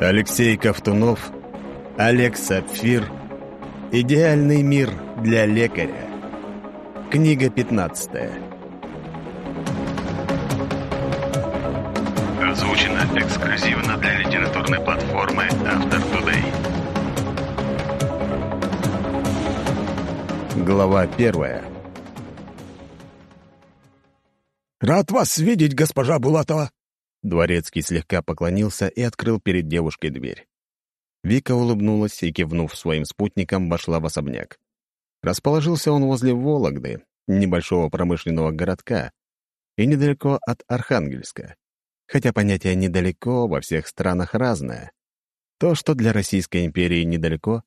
Алексей Ковтунов, Олег Сапфир. Идеальный мир для лекаря. Книга 15. Озвучено эксклюзивно для литературной платформы Автор Today. Глава первая. «Рад вас видеть, госпожа Булатова!» Дворецкий слегка поклонился и открыл перед девушкой дверь. Вика улыбнулась и, кивнув своим спутникам, вошла в особняк. Расположился он возле Вологды, небольшого промышленного городка, и недалеко от Архангельска. Хотя понятие «недалеко» во всех странах разное. То, что для Российской империи недалеко,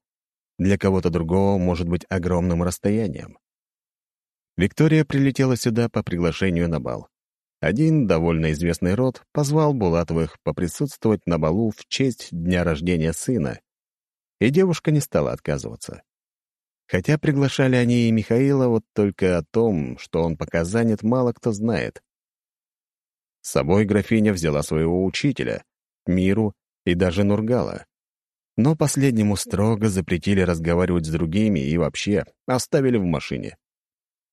для кого-то другого может быть огромным расстоянием. Виктория прилетела сюда по приглашению на бал. Один довольно известный род позвал Булатовых поприсутствовать на балу в честь дня рождения сына, и девушка не стала отказываться. Хотя приглашали они и Михаила, вот только о том, что он пока занят, мало кто знает. С собой графиня взяла своего учителя, Миру и даже Нургала. Но последнему строго запретили разговаривать с другими и вообще оставили в машине.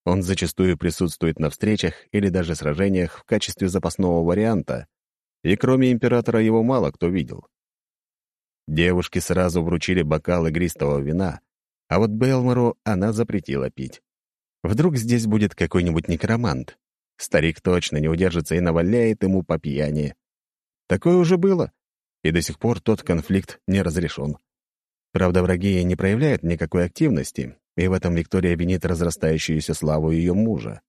Он зачастую присутствует на встречах или даже сражениях в качестве запасного варианта, и кроме императора его мало кто видел. Девушки сразу вручили бокал игристого вина, а вот Белмору она запретила пить. Вдруг здесь будет какой-нибудь некромант. Старик точно не удержится и наваляет ему по пьяни. Такое уже было, и до сих пор тот конфликт не разрешен. Правда, враги не проявляют никакой активности, и в этом Виктория винит разрастающуюся славу ее мужа.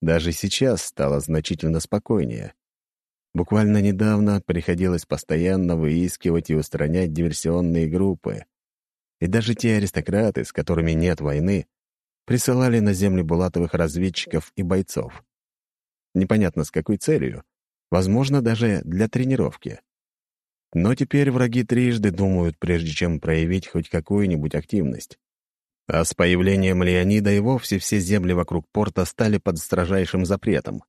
Даже сейчас стало значительно спокойнее. Буквально недавно приходилось постоянно выискивать и устранять диверсионные группы. И даже те аристократы, с которыми нет войны, присылали на землю Булатовых разведчиков и бойцов. Непонятно с какой целью, возможно, даже для тренировки. Но теперь враги трижды думают, прежде чем проявить хоть какую-нибудь активность. А с появлением Леонида и вовсе все земли вокруг порта стали под строжайшим запретом.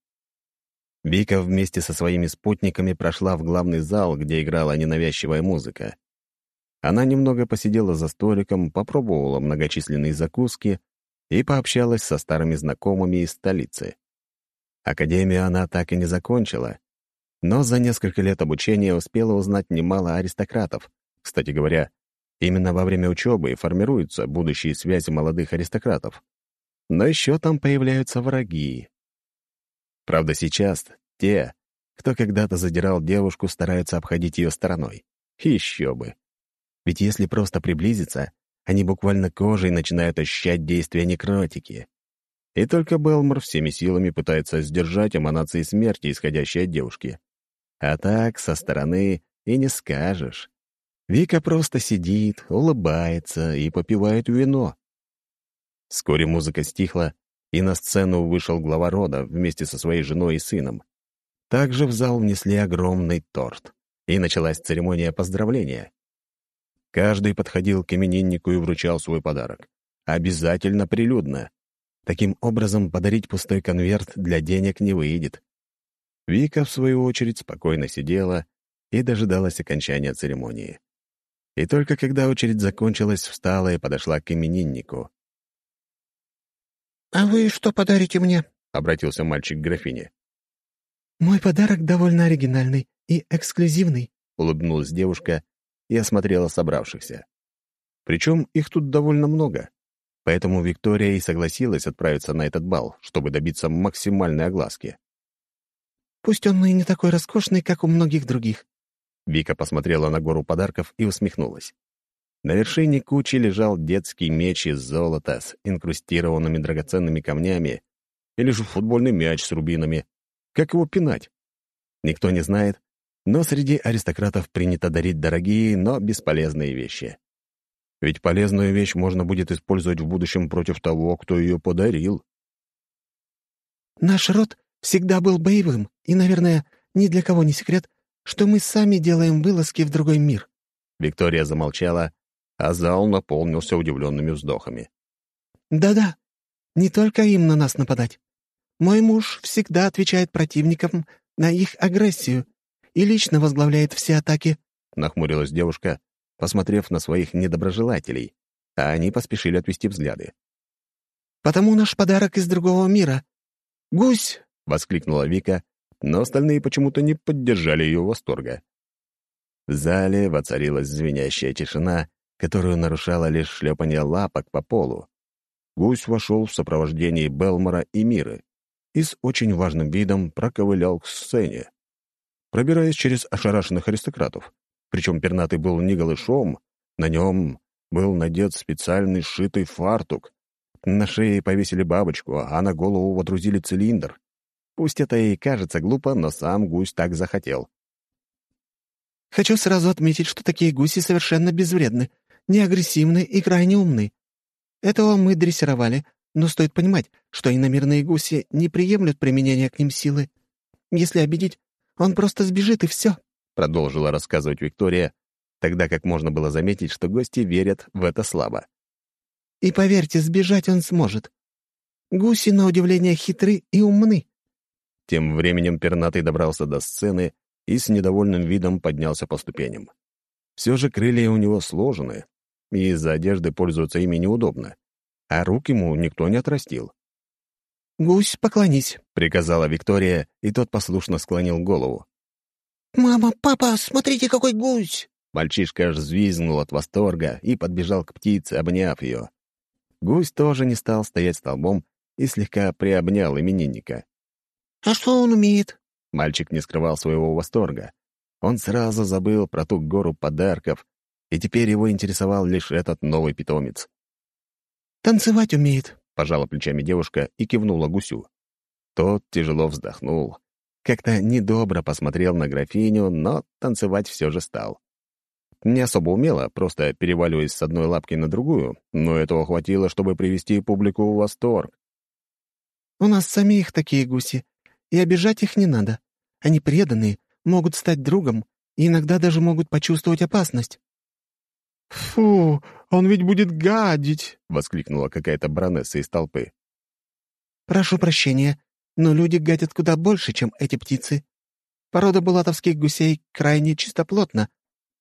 Вика вместе со своими спутниками прошла в главный зал, где играла ненавязчивая музыка. Она немного посидела за столиком, попробовала многочисленные закуски и пообщалась со старыми знакомыми из столицы. Академию она так и не закончила, но за несколько лет обучения успела узнать немало аристократов. Кстати говоря, Именно во время учебы формируются будущие связи молодых аристократов. Но еще там появляются враги. Правда, сейчас те, кто когда-то задирал девушку, стараются обходить ее стороной. Еще бы. Ведь если просто приблизиться, они буквально кожей начинают ощущать действия некротики. И только Белмор всеми силами пытается сдержать эманации смерти, исходящие от девушки. А так, со стороны, и не скажешь. Вика просто сидит, улыбается и попивает вино. Вскоре музыка стихла, и на сцену вышел глава рода вместе со своей женой и сыном. Также в зал внесли огромный торт, и началась церемония поздравления. Каждый подходил к имениннику и вручал свой подарок. Обязательно прилюдно. Таким образом, подарить пустой конверт для денег не выйдет. Вика, в свою очередь, спокойно сидела и дожидалась окончания церемонии. И только когда очередь закончилась, встала и подошла к имениннику. «А вы что подарите мне?» — обратился мальчик к графине. «Мой подарок довольно оригинальный и эксклюзивный», — улыбнулась девушка и осмотрела собравшихся. Причем их тут довольно много, поэтому Виктория и согласилась отправиться на этот бал, чтобы добиться максимальной огласки. «Пусть он и не такой роскошный, как у многих других, Вика посмотрела на гору подарков и усмехнулась. На вершине кучи лежал детский меч из золота с инкрустированными драгоценными камнями или же футбольный мяч с рубинами. Как его пинать? Никто не знает, но среди аристократов принято дарить дорогие, но бесполезные вещи. Ведь полезную вещь можно будет использовать в будущем против того, кто ее подарил. «Наш род всегда был боевым, и, наверное, ни для кого не секрет, что мы сами делаем вылазки в другой мир». Виктория замолчала, а зал наполнился удивленными вздохами. «Да-да, не только им на нас нападать. Мой муж всегда отвечает противникам на их агрессию и лично возглавляет все атаки. — нахмурилась девушка, посмотрев на своих недоброжелателей, а они поспешили отвести взгляды. «Потому наш подарок из другого мира. Гусь!» — воскликнула Вика, но остальные почему-то не поддержали ее восторга. В зале воцарилась звенящая тишина, которую нарушало лишь шлепание лапок по полу. Гусь вошел в сопровождении Белмора и Миры и с очень важным видом проковылял к сцене. Пробираясь через ошарашенных аристократов, причем пернатый был не голышом, на нем был надет специальный сшитый фартук, на шее повесили бабочку, а на голову водрузили цилиндр. Пусть это и кажется глупо, но сам гусь так захотел. «Хочу сразу отметить, что такие гуси совершенно безвредны, не агрессивны и крайне умны. Этого мы дрессировали, но стоит понимать, что иномирные гуси не приемлют применения к ним силы. Если обидеть, он просто сбежит, и все», — продолжила рассказывать Виктория, тогда как можно было заметить, что гости верят в это слабо. «И поверьте, сбежать он сможет. Гуси, на удивление, хитры и умны». Тем временем пернатый добрался до сцены и с недовольным видом поднялся по ступеням. Все же крылья у него сложены, и из-за одежды пользоваться ими неудобно, а рук ему никто не отрастил. «Гусь, поклонись», — приказала Виктория, и тот послушно склонил голову. «Мама, папа, смотрите, какой гусь!» Мальчишка аж взвизгнул от восторга и подбежал к птице, обняв ее. Гусь тоже не стал стоять столбом и слегка приобнял именинника. «А что он умеет?» Мальчик не скрывал своего восторга. Он сразу забыл про ту гору подарков, и теперь его интересовал лишь этот новый питомец. «Танцевать умеет», — пожала плечами девушка и кивнула гусю. Тот тяжело вздохнул. Как-то недобро посмотрел на графиню, но танцевать все же стал. Не особо умело, просто переваливаясь с одной лапки на другую, но этого хватило, чтобы привести публику в восторг. «У нас самих такие гуси, и обижать их не надо. Они преданные, могут стать другом и иногда даже могут почувствовать опасность». «Фу, он ведь будет гадить!» — воскликнула какая-то баронесса из толпы. «Прошу прощения, но люди гадят куда больше, чем эти птицы. Порода булатовских гусей крайне чистоплотна,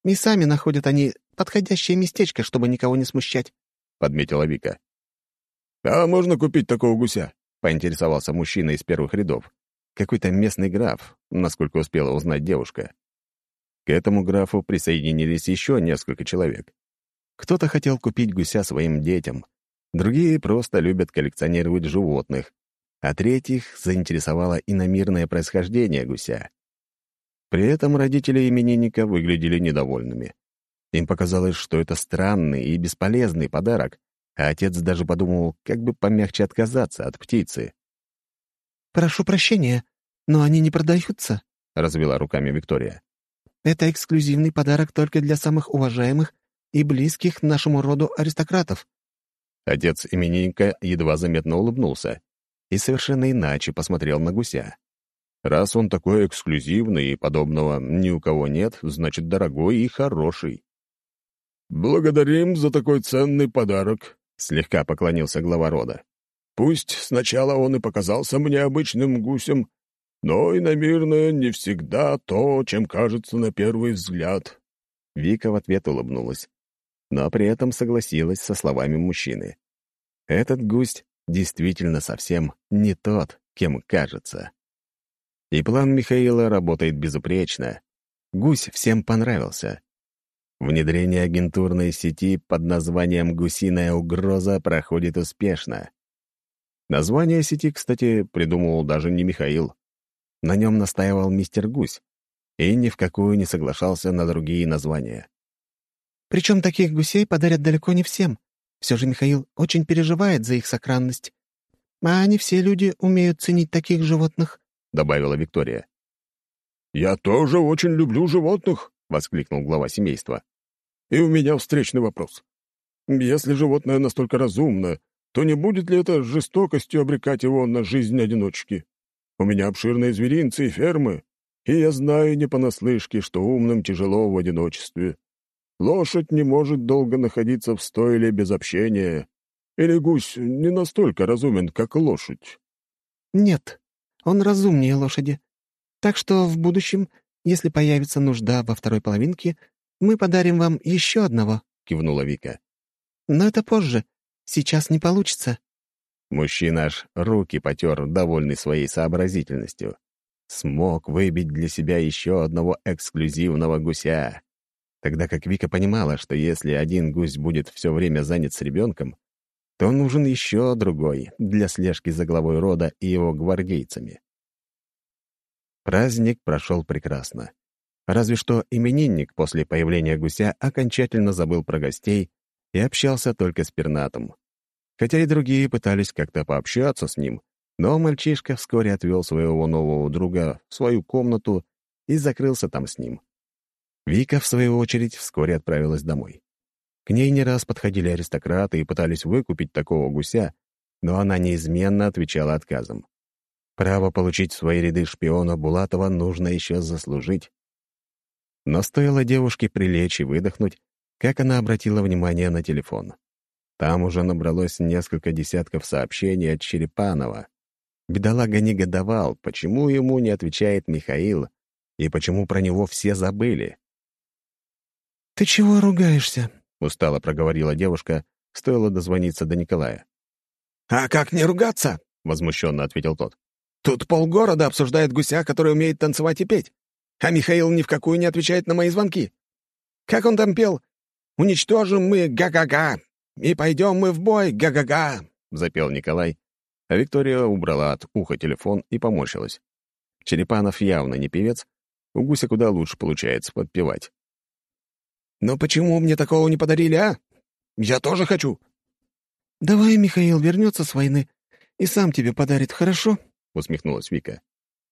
и сами находят они подходящее местечко, чтобы никого не смущать», — подметила Вика. «А можно купить такого гуся?» — поинтересовался мужчина из первых рядов. Какой-то местный граф, насколько успела узнать девушка. К этому графу присоединились еще несколько человек. Кто-то хотел купить гуся своим детям, другие просто любят коллекционировать животных, а третьих заинтересовало иномирное происхождение гуся. При этом родители именинника выглядели недовольными. Им показалось, что это странный и бесполезный подарок, а отец даже подумал, как бы помягче отказаться от птицы. «Прошу прощения, но они не продаются», — развела руками Виктория. «Это эксклюзивный подарок только для самых уважаемых и близких нашему роду аристократов». Отец именинника едва заметно улыбнулся и совершенно иначе посмотрел на гуся. Раз он такой эксклюзивный и подобного ни у кого нет, значит, дорогой и хороший. «Благодарим за такой ценный подарок», — слегка поклонился глава рода. «Пусть сначала он и показался мне обычным гусем, но иномирное не всегда то, чем кажется на первый взгляд». Вика в ответ улыбнулась но при этом согласилась со словами мужчины. Этот гусь действительно совсем не тот, кем кажется. И план Михаила работает безупречно. Гусь всем понравился. Внедрение агентурной сети под названием «Гусиная угроза» проходит успешно. Название сети, кстати, придумал даже не Михаил. На нем настаивал мистер Гусь и ни в какую не соглашался на другие названия. Причем таких гусей подарят далеко не всем. Все же Михаил очень переживает за их сохранность. А не все люди умеют ценить таких животных», — добавила Виктория. «Я тоже очень люблю животных», — воскликнул глава семейства. «И у меня встречный вопрос. Если животное настолько разумно, то не будет ли это жестокостью обрекать его на жизнь одиночки? У меня обширные зверинцы и фермы, и я знаю не понаслышке, что умным тяжело в одиночестве. Лошадь не может долго находиться в стойле без общения. Или гусь не настолько разумен, как лошадь? Нет, он разумнее лошади. Так что в будущем, если появится нужда во второй половинке, Мы подарим вам еще одного», — кивнула Вика. «Но это позже. Сейчас не получится». Мужчина аж руки потер, довольный своей сообразительностью. Смог выбить для себя еще одного эксклюзивного гуся. Тогда как Вика понимала, что если один гусь будет все время занят с ребенком, то нужен еще другой для слежки за главой рода и его гвардейцами. Праздник прошел прекрасно. Разве что именинник после появления гуся окончательно забыл про гостей и общался только с пернатом хотя и другие пытались как-то пообщаться с ним, но мальчишка вскоре отвел своего нового друга в свою комнату и закрылся там с ним. Вика, в свою очередь, вскоре отправилась домой. К ней не раз подходили аристократы и пытались выкупить такого гуся, но она неизменно отвечала отказом. Право получить в свои ряды шпиона Булатова нужно еще заслужить. Но стоило девушке прилечь и выдохнуть, как она обратила внимание на телефон. Там уже набралось несколько десятков сообщений от Черепанова. Бедолага негодовал, почему ему не отвечает Михаил и почему про него все забыли. «Ты чего ругаешься?» — устало проговорила девушка, стоило дозвониться до Николая. «А как не ругаться?» — возмущенно ответил тот. «Тут полгорода обсуждает гуся, который умеет танцевать и петь, а Михаил ни в какую не отвечает на мои звонки. Как он там пел? Уничтожим мы га-га-га, «И пойдем мы в бой, га-га-га!» — запел Николай, а Виктория убрала от уха телефон и поморщилась. Черепанов явно не певец, у гуся куда лучше получается подпевать. «Но почему мне такого не подарили, а? Я тоже хочу!» «Давай Михаил вернется с войны и сам тебе подарит, хорошо?» — усмехнулась Вика.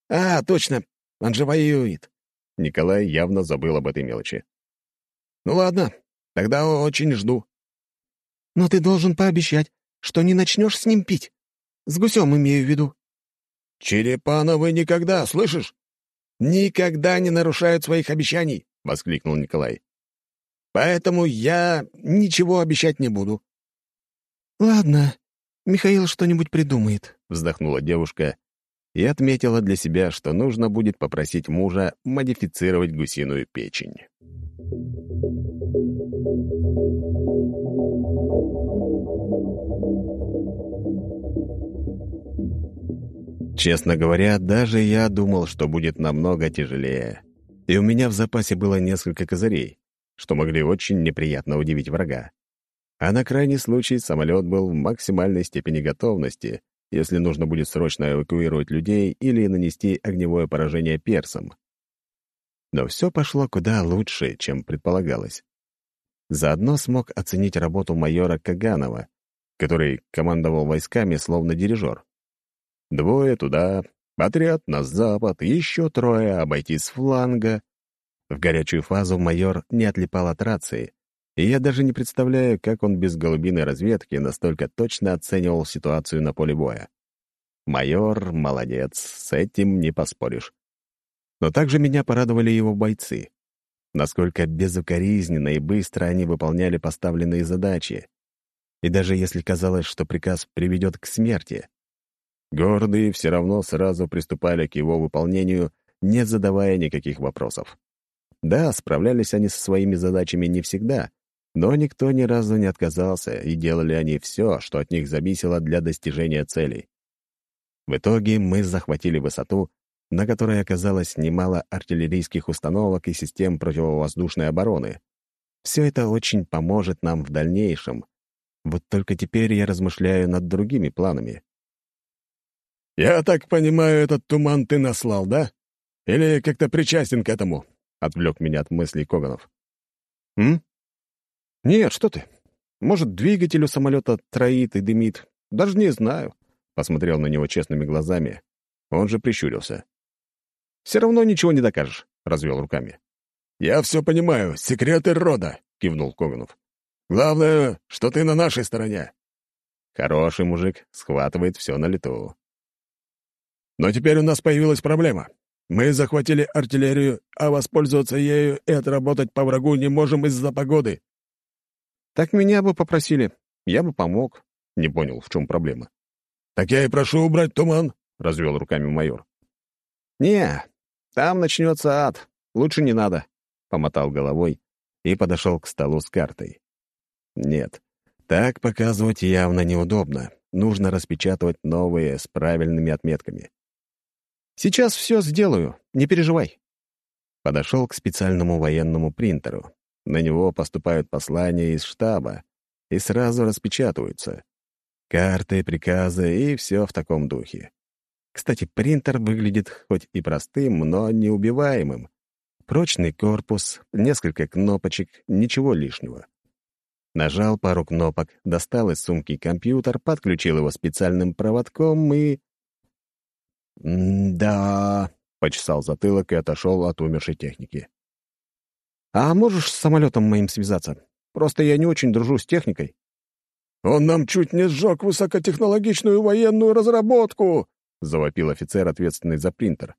«А, точно, он же воюет!» Николай явно забыл об этой мелочи. «Ну ладно, тогда очень жду». Но ты должен пообещать, что не начнешь с ним пить. С гусем имею в виду». «Черепановы никогда, слышишь? Никогда не нарушают своих обещаний», — воскликнул Николай. «Поэтому я ничего обещать не буду». «Ладно, Михаил что-нибудь придумает», — вздохнула девушка и отметила для себя, что нужно будет попросить мужа модифицировать гусиную печень. Честно говоря, даже я думал, что будет намного тяжелее. И у меня в запасе было несколько козырей, что могли очень неприятно удивить врага. А на крайний случай самолет был в максимальной степени готовности, если нужно будет срочно эвакуировать людей или нанести огневое поражение персам. Но все пошло куда лучше, чем предполагалось. Заодно смог оценить работу майора Каганова, который командовал войсками словно дирижер. Двое туда, отряд на запад, еще трое обойти с фланга. В горячую фазу майор не отлипал от рации, и я даже не представляю, как он без голубиной разведки настолько точно оценивал ситуацию на поле боя. Майор молодец, с этим не поспоришь. Но также меня порадовали его бойцы. Насколько безукоризненно и быстро они выполняли поставленные задачи. И даже если казалось, что приказ приведет к смерти, Гордые все равно сразу приступали к его выполнению, не задавая никаких вопросов. Да, справлялись они со своими задачами не всегда, но никто ни разу не отказался, и делали они все, что от них зависело для достижения целей. В итоге мы захватили высоту, на которой оказалось немало артиллерийских установок и систем противовоздушной обороны. Все это очень поможет нам в дальнейшем. Вот только теперь я размышляю над другими планами. «Я так понимаю, этот туман ты наслал, да? Или как-то причастен к этому?» — отвлек меня от мыслей Коганов. «М? Нет, что ты. Может, двигатель у самолета троит и дымит. Даже не знаю», — посмотрел на него честными глазами. Он же прищурился. «Все равно ничего не докажешь», — развел руками. «Я все понимаю. Секреты рода», — кивнул Коганов. «Главное, что ты на нашей стороне». Хороший мужик схватывает все на лету. Но теперь у нас появилась проблема. Мы захватили артиллерию, а воспользоваться ею и отработать по врагу не можем из-за погоды». «Так меня бы попросили. Я бы помог». Не понял, в чем проблема. «Так я и прошу убрать туман», — развел руками майор. «Не, там начнется ад. Лучше не надо», — помотал головой и подошел к столу с картой. Нет, так показывать явно неудобно. Нужно распечатывать новые с правильными отметками. «Сейчас все сделаю, не переживай». Подошел к специальному военному принтеру. На него поступают послания из штаба и сразу распечатываются. Карты, приказы и все в таком духе. Кстати, принтер выглядит хоть и простым, но неубиваемым. Прочный корпус, несколько кнопочек, ничего лишнего. Нажал пару кнопок, достал из сумки компьютер, подключил его специальным проводком и... «Да...» — почесал затылок и отошел от умершей техники. «А можешь с самолетом моим связаться? Просто я не очень дружу с техникой». «Он нам чуть не сжег высокотехнологичную военную разработку!» — завопил офицер, ответственный за принтер.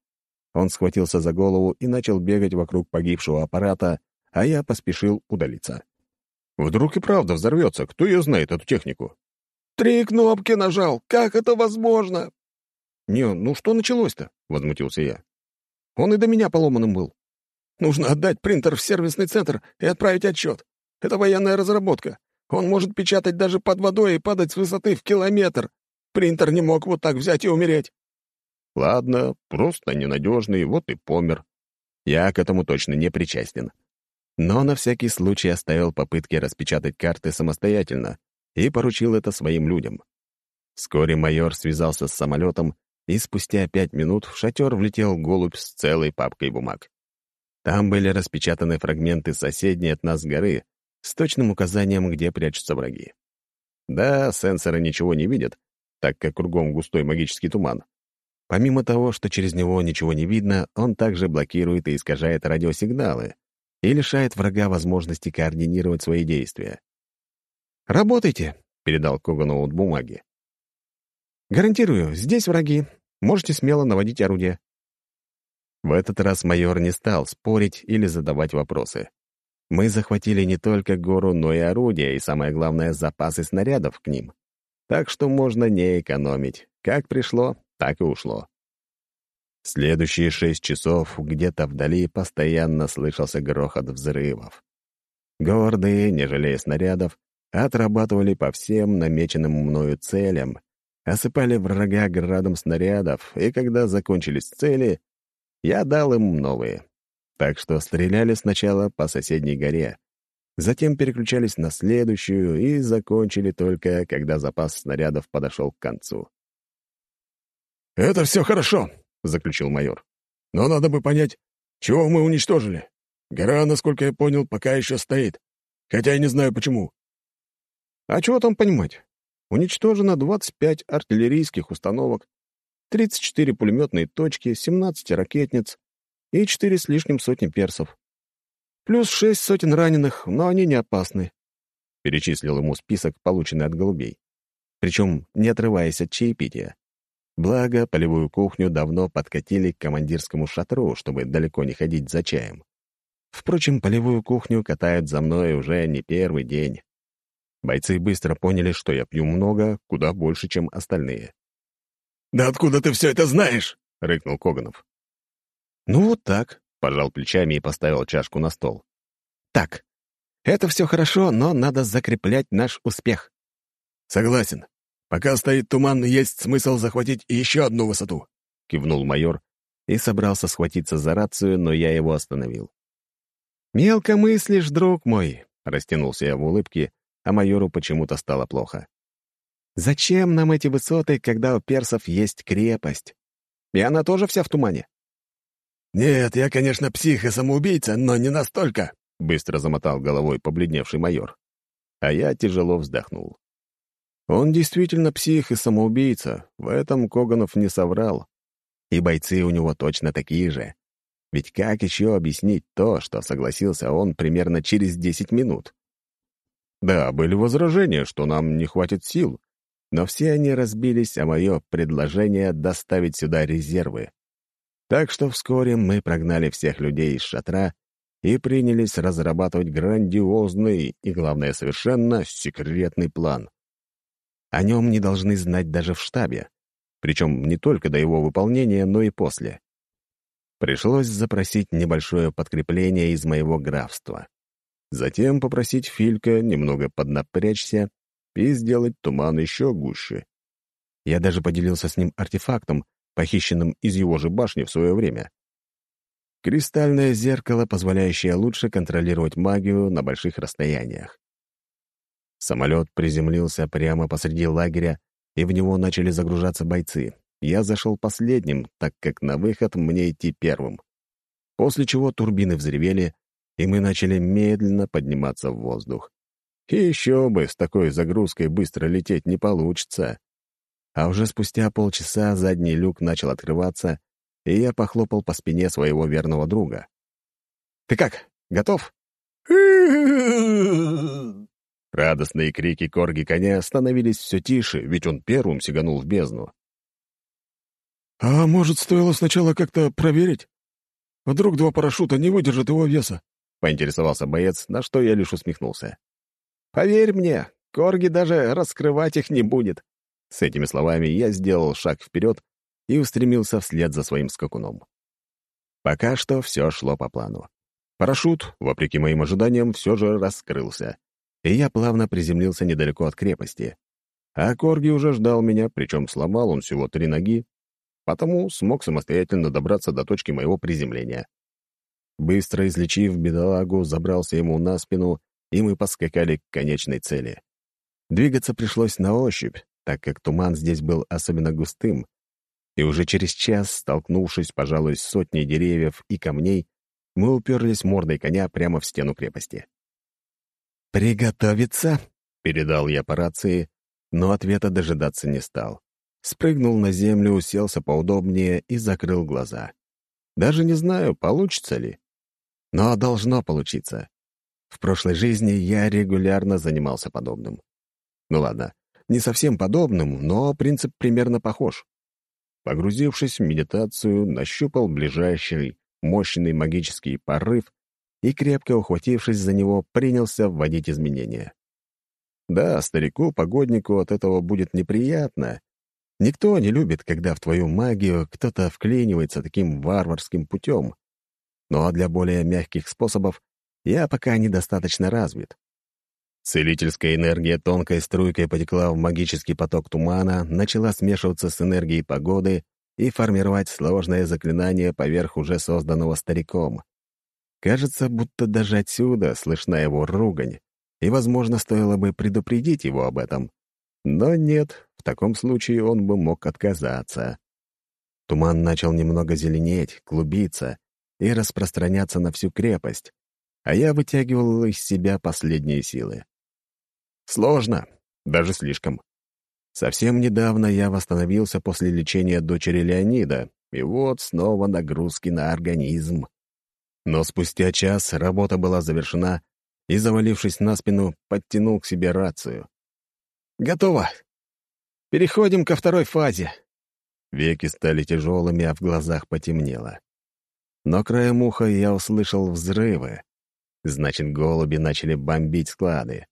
Он схватился за голову и начал бегать вокруг погибшего аппарата, а я поспешил удалиться. Вдруг и правда взорвется, кто ее знает, эту технику? «Три кнопки нажал! Как это возможно?» «Не, ну что началось-то?» — возмутился я. «Он и до меня поломанным был». «Нужно отдать принтер в сервисный центр и отправить отчет. Это военная разработка. Он может печатать даже под водой и падать с высоты в километр. Принтер не мог вот так взять и умереть». «Ладно, просто ненадежный, вот и помер. Я к этому точно не причастен но на всякий случай оставил попытки распечатать карты самостоятельно и поручил это своим людям. Вскоре майор связался с самолетом, и спустя пять минут в шатер влетел голубь с целой папкой бумаг. Там были распечатаны фрагменты соседней от нас горы с точным указанием, где прячутся враги. Да, сенсоры ничего не видят, так как кругом густой магический туман. Помимо того, что через него ничего не видно, он также блокирует и искажает радиосигналы, и лишает врага возможности координировать свои действия. «Работайте», — передал Когану от бумаги. «Гарантирую, здесь враги. Можете смело наводить орудие». В этот раз майор не стал спорить или задавать вопросы. Мы захватили не только гору, но и орудия, и, самое главное, запасы снарядов к ним. Так что можно не экономить. Как пришло, так и ушло. Следующие шесть часов где-то вдали постоянно слышался грохот взрывов. Гордые, не жалея снарядов, отрабатывали по всем намеченным мною целям, осыпали врага градом снарядов, и когда закончились цели, я дал им новые. Так что стреляли сначала по соседней горе, затем переключались на следующую и закончили только, когда запас снарядов подошел к концу. «Это все хорошо», — заключил майор. «Но надо бы понять, чего мы уничтожили. Гора, насколько я понял, пока еще стоит. Хотя я не знаю, почему». «А чего там понимать? Уничтожено 25 артиллерийских установок, 34 пулеметные точки, 17 ракетниц и 4 с лишним сотни персов. Плюс 6 сотен раненых, но они не опасны», — перечислил ему список, полученный от голубей. Причем не отрываясь от чаепития. Благо, полевую кухню давно подкатили к командирскому шатру, чтобы далеко не ходить за чаем. Впрочем, полевую кухню катают за мной уже не первый день. Бойцы быстро поняли, что я пью много, куда больше, чем остальные. «Да откуда ты все это знаешь?» — рыкнул Коганов. «Ну вот так», — пожал плечами и поставил чашку на стол. «Так, это все хорошо, но надо закреплять наш успех». «Согласен. Пока стоит туман, есть смысл захватить еще одну высоту», — кивнул майор и собрался схватиться за рацию, но я его остановил. «Мелко мыслишь, друг мой», — растянулся я в улыбке, а майору почему-то стало плохо. «Зачем нам эти высоты, когда у персов есть крепость? И она тоже вся в тумане?» «Нет, я, конечно, псих и самоубийца, но не настолько», — быстро замотал головой побледневший майор. А я тяжело вздохнул. Он действительно псих и самоубийца, в этом Коганов не соврал. И бойцы у него точно такие же. Ведь как еще объяснить то, что согласился он примерно через 10 минут? Да, были возражения, что нам не хватит сил, но все они разбились о мое предложение доставить сюда резервы. Так что вскоре мы прогнали всех людей из шатра и принялись разрабатывать грандиозный и, главное, совершенно секретный план — о нем не должны знать даже в штабе, причем не только до его выполнения, но и после. Пришлось запросить небольшое подкрепление из моего графства. Затем попросить Филька немного поднапрячься и сделать туман еще гуще. Я даже поделился с ним артефактом, похищенным из его же башни в свое время. Кристальное зеркало, позволяющее лучше контролировать магию на больших расстояниях. Самолет приземлился прямо посреди лагеря, и в него начали загружаться бойцы. Я зашел последним, так как на выход мне идти первым. После чего турбины взревели, и мы начали медленно подниматься в воздух. И еще бы, с такой загрузкой быстро лететь не получится. А уже спустя полчаса задний люк начал открываться, и я похлопал по спине своего верного друга. «Ты как, готов?» Радостные крики корги коня становились все тише, ведь он первым сиганул в бездну. «А может, стоило сначала как-то проверить? Вдруг два парашюта не выдержат его веса?» — поинтересовался боец, на что я лишь усмехнулся. «Поверь мне, корги даже раскрывать их не будет». С этими словами я сделал шаг вперед и устремился вслед за своим скакуном. Пока что все шло по плану. Парашют, вопреки моим ожиданиям, все же раскрылся и я плавно приземлился недалеко от крепости. А Корги уже ждал меня, причем сломал он всего три ноги, потому смог самостоятельно добраться до точки моего приземления. Быстро излечив бедолагу, забрался ему на спину, и мы поскакали к конечной цели. Двигаться пришлось на ощупь, так как туман здесь был особенно густым, и уже через час, столкнувшись, пожалуй, с сотней деревьев и камней, мы уперлись мордой коня прямо в стену крепости. «Приготовиться!» — передал я по рации, но ответа дожидаться не стал. Спрыгнул на землю, уселся поудобнее и закрыл глаза. Даже не знаю, получится ли. Но должно получиться. В прошлой жизни я регулярно занимался подобным. Ну ладно, не совсем подобным, но принцип примерно похож. Погрузившись в медитацию, нащупал ближайший мощный магический порыв и, крепко ухватившись за него, принялся вводить изменения. Да, старику-погоднику от этого будет неприятно. Никто не любит, когда в твою магию кто-то вклинивается таким варварским путем. Но для более мягких способов я пока недостаточно развит. Целительская энергия тонкой струйкой потекла в магический поток тумана, начала смешиваться с энергией погоды и формировать сложное заклинание поверх уже созданного стариком. Кажется, будто даже отсюда слышна его ругань, и, возможно, стоило бы предупредить его об этом. Но нет, в таком случае он бы мог отказаться. Туман начал немного зеленеть, клубиться и распространяться на всю крепость, а я вытягивал из себя последние силы. Сложно, даже слишком. Совсем недавно я восстановился после лечения дочери Леонида, и вот снова нагрузки на организм. Но спустя час работа была завершена, и, завалившись на спину, подтянул к себе рацию. «Готово! Переходим ко второй фазе!» Веки стали тяжелыми, а в глазах потемнело. Но краем уха я услышал взрывы. Значит, голуби начали бомбить склады.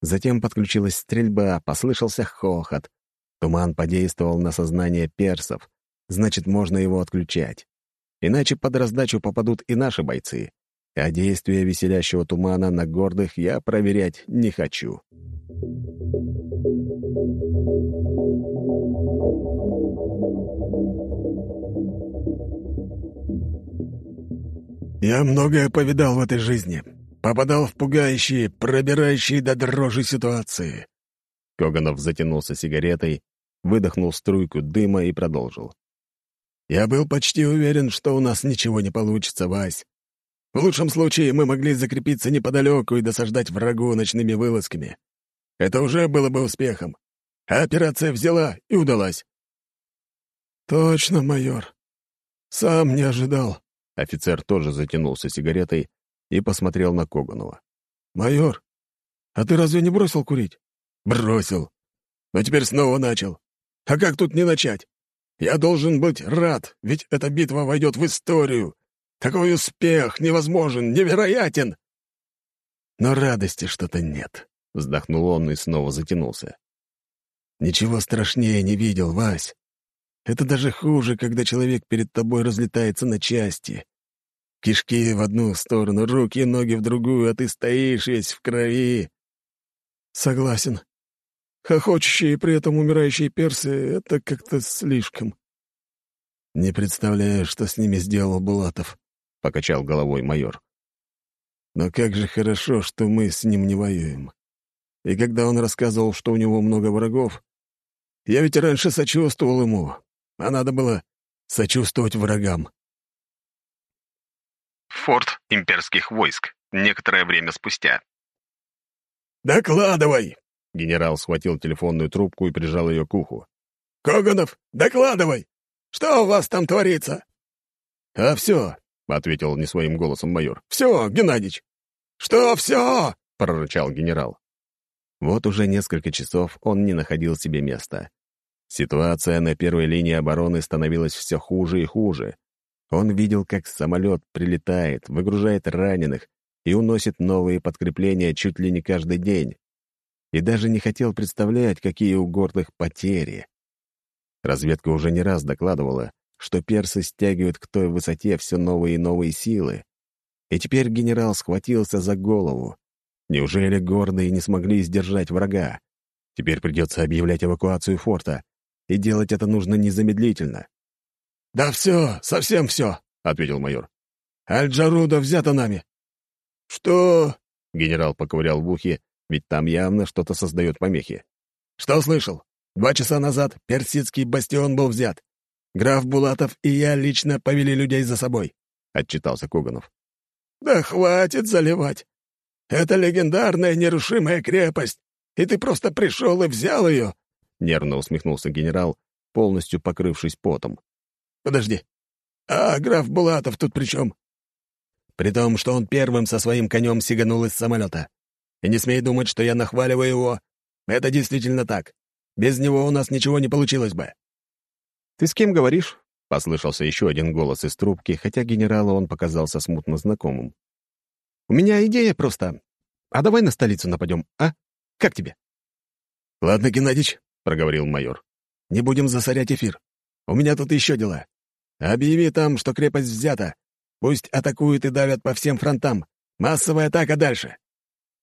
Затем подключилась стрельба, послышался хохот. Туман подействовал на сознание персов. Значит, можно его отключать. Иначе под раздачу попадут и наши бойцы. А действия веселящего тумана на гордых я проверять не хочу. «Я многое повидал в этой жизни. Попадал в пугающие, пробирающие до дрожи ситуации». Коганов затянулся сигаретой, выдохнул струйку дыма и продолжил. Я был почти уверен, что у нас ничего не получится, Вась. В лучшем случае мы могли закрепиться неподалеку и досаждать врагу ночными вылазками. Это уже было бы успехом. А операция взяла и удалась. «Точно, майор. Сам не ожидал». Офицер тоже затянулся сигаретой и посмотрел на Коганова. «Майор, а ты разве не бросил курить?» «Бросил. Но теперь снова начал. А как тут не начать? Я должен быть рад, ведь эта битва войдет в историю. Такой успех невозможен, невероятен!» Но радости что-то нет. Вздохнул он и снова затянулся. «Ничего страшнее не видел, Вась. Это даже хуже, когда человек перед тобой разлетается на части. Кишки в одну сторону, руки и ноги в другую, а ты стоишь весь в крови. Согласен. Хохочущие и при этом умирающие персы — это как-то слишком. Не представляю, что с ними сделал Булатов, — покачал головой майор. Но как же хорошо, что мы с ним не воюем. И когда он рассказывал, что у него много врагов, я ведь раньше сочувствовал ему, а надо было сочувствовать врагам. Форт имперских войск. Некоторое время спустя. «Докладывай!» — генерал схватил телефонную трубку и прижал ее к уху. «Коганов, докладывай! Что у вас там творится?» «А все», — ответил не своим голосом майор. «Все, Геннадьевич!» «Что все?» — прорычал генерал. Вот уже несколько часов он не находил себе места. Ситуация на первой линии обороны становилась все хуже и хуже. Он видел, как самолет прилетает, выгружает раненых и уносит новые подкрепления чуть ли не каждый день. И даже не хотел представлять, какие у гордых потери. Разведка уже не раз докладывала, что персы стягивают к той высоте все новые и новые силы. И теперь генерал схватился за голову. Неужели гордые не смогли сдержать врага? Теперь придется объявлять эвакуацию форта, и делать это нужно незамедлительно. «Да все, совсем все», — ответил майор. «Аль-Джаруда взята нами». «Что?» — генерал поковырял в ухе, ведь там явно что-то создает помехи. «Что слышал? Два часа назад персидский бастион был взят. Граф Булатов и я лично повели людей за собой», — отчитался Куганов. «Да хватит заливать. Это легендарная нерушимая крепость, и ты просто пришел и взял ее», — нервно усмехнулся генерал, полностью покрывшись потом. «Подожди. А граф Булатов тут при чем?» «При том, что он первым со своим конем сиганул из самолета. И не смей думать, что я нахваливаю его. Это действительно так. Без него у нас ничего не получилось бы». «Ты с кем говоришь?» — послышался еще один голос из трубки, хотя генералу он показался смутно знакомым. «У меня идея просто. А давай на столицу нападем, а? Как тебе?» «Ладно, Геннадьевич», — проговорил майор. «Не будем засорять эфир. У меня тут еще дела. Объяви там, что крепость взята. Пусть атакуют и давят по всем фронтам. Массовая атака дальше».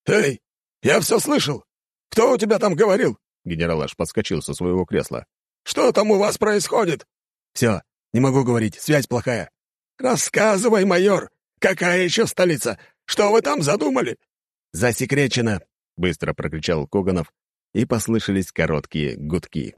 «Эй, я все слышал! Кто у тебя там говорил?» Генерал аж подскочил со своего кресла. «Что там у вас происходит?» «Все, не могу говорить, связь плохая». «Рассказывай, майор, какая еще столица? Что вы там задумали?» «Засекречено!» — быстро прокричал Коганов, и послышались короткие гудки.